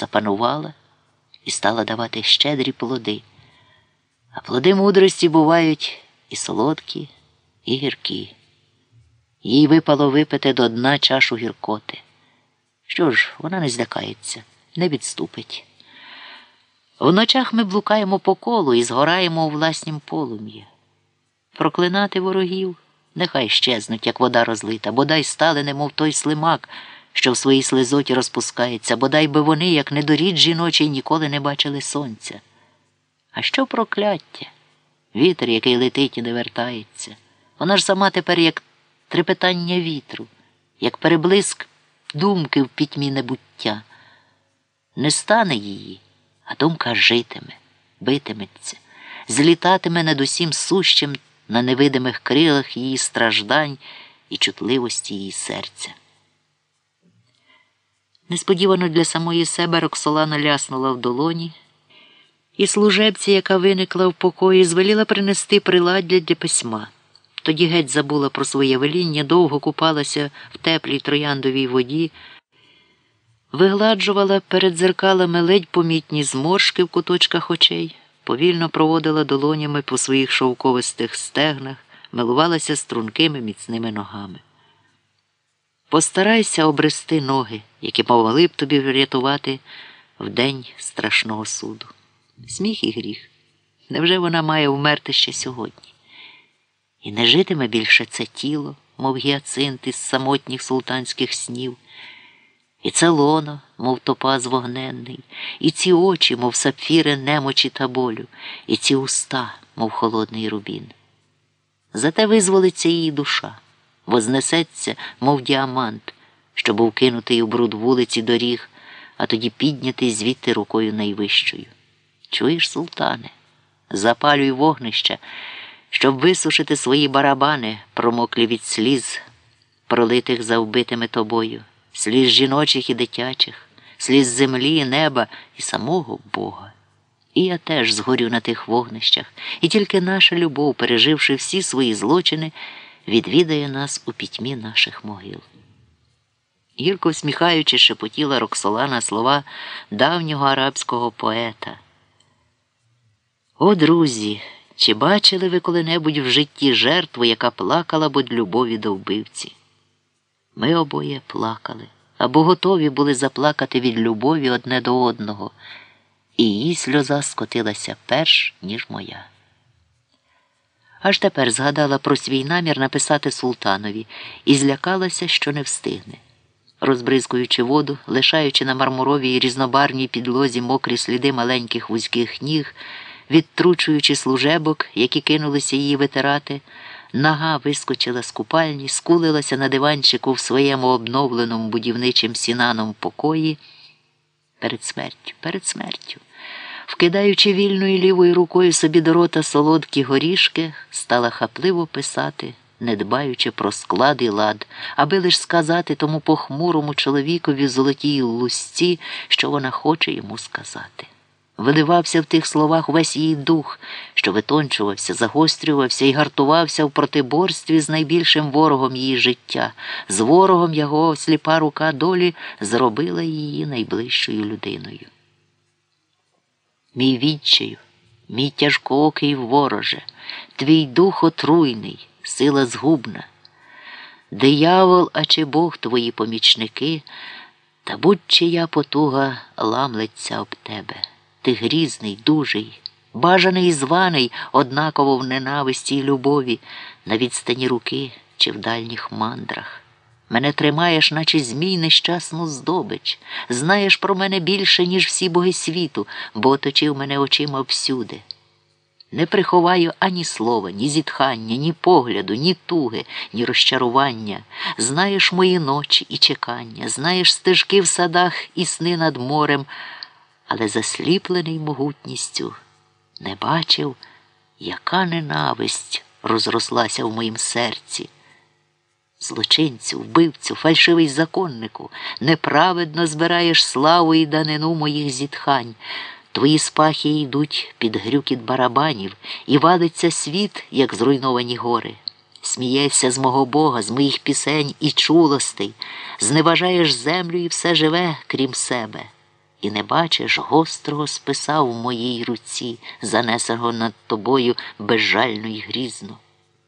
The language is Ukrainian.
запанувала і стала давати щедрі плоди. А плоди мудрості бувають і солодкі, і гіркі. Їй випало випити до дна чашу гіркоти. Що ж, вона не злякається, не відступить. В ночах ми блукаємо по колу і згораємо у власнім полум'ї. Проклинати ворогів нехай щезнуть, як вода розлита, бодай стали, немов той слимак, що в своїй слизоті розпускається, бодай би вони, як недорід жіночий, ніколи не бачили сонця. А що прокляття? Вітер, який летить і не вертається. Вона ж сама тепер як трепетання вітру, як переблиск думки в пітьмі небуття. Не стане її, а думка житиме, битиметься, злітатиме над усім сущим на невидимих крилах її страждань і чутливості її серця. Несподівано для самої себе Роксолана ляснула в долоні, і служебці, яка виникла в покої, звеліла принести приладдя для письма. Тоді геть забула про своє веління, довго купалася в теплій трояндовій воді, вигладжувала перед дзеркалами ледь помітні зморшки в куточках очей, повільно проводила долонями по своїх шовковистих стегнах, милувалася стрункими міцними ногами. Постарайся обрести ноги, які могли б тобі врятувати в день страшного суду. Сміх і гріх. Невже вона має вмерти ще сьогодні? І не житиме більше це тіло, мов гіацинт із самотніх султанських снів, і це лоно, мов топаз вогненний, і ці очі, мов сапфіри немочі та болю, і ці уста, мов холодний рубін. Зате визволиться її душа, вознесеться, мов діамант, що був кинутий у бруд вулиці доріг, а тоді піднятий звідти рукою найвищою. Чуєш, султане, запалюй вогнища щоб висушити свої барабани, промоклі від сліз, пролитих за вбитими тобою, сліз жіночих і дитячих, сліз землі, неба і самого Бога. І я теж згорю на тих вогнищах, і тільки наша любов, переживши всі свої злочини, відвідає нас у пітьмі наших могил. Гірко всміхаючи, шепотіла Роксолана слова давнього арабського поета. О, друзі! Чи бачили ви коли-небудь в житті жертву, яка плакала б від любові до вбивці? Ми обоє плакали або готові були заплакати від любові одне до одного, і її сльоза скотилася перш, ніж моя. Аж тепер згадала про свій намір написати султанові і злякалася, що не встигне. Розбризкуючи воду, лишаючи на мармуровій різнобарній підлозі мокрі сліди маленьких вузьких ніг відтручуючи служебок, які кинулися її витирати, нога вискочила з купальні, скулилася на диванчику в своєму обновленому будівничим сінаном покої. Перед смертю, перед смертю. Вкидаючи вільною лівою рукою собі до рота солодкі горішки, стала хапливо писати, не дбаючи про склад і лад, аби лиш сказати тому похмурому чоловікові золотій лусці, що вона хоче йому сказати. Виливався в тих словах весь її дух, що витончувався, загострювався і гартувався в протиборстві з найбільшим ворогом її життя, з ворогом його сліпа рука долі зробила її найближчою людиною. Мій відчаю, мій тяжкоокий вороже, твій дух отруйний, сила згубна. Диявол, а чи Бог твої помічники, та будь чия потуга ламлеться об тебе. Ти грізний, дужий, бажаний і званий однаково в ненависті й любові, на відстані руки чи в дальніх мандрах. Мене тримаєш, наче змій нещасну здобич, знаєш про мене більше, ніж всі боги світу, бо оточив мене очима всюди. Не приховаю ані слова, ні зітхання, ні погляду, ні туги, ні розчарування. Знаєш мої ночі і чекання, знаєш стежки в садах і сни над морем але засліплений могутністю, не бачив, яка ненависть розрослася в моїм серці. Злочинцю, вбивцю, фальшивий законнику, неправедно збираєш славу і данину моїх зітхань. Твої спахи йдуть під грюкіт барабанів, і валиться світ, як зруйновані гори. Смієшся з мого Бога, з моїх пісень і чулостей, зневажаєш землю і все живе, крім себе і не бачиш гострого списа в моїй руці, занесеного над тобою безжально й грізно.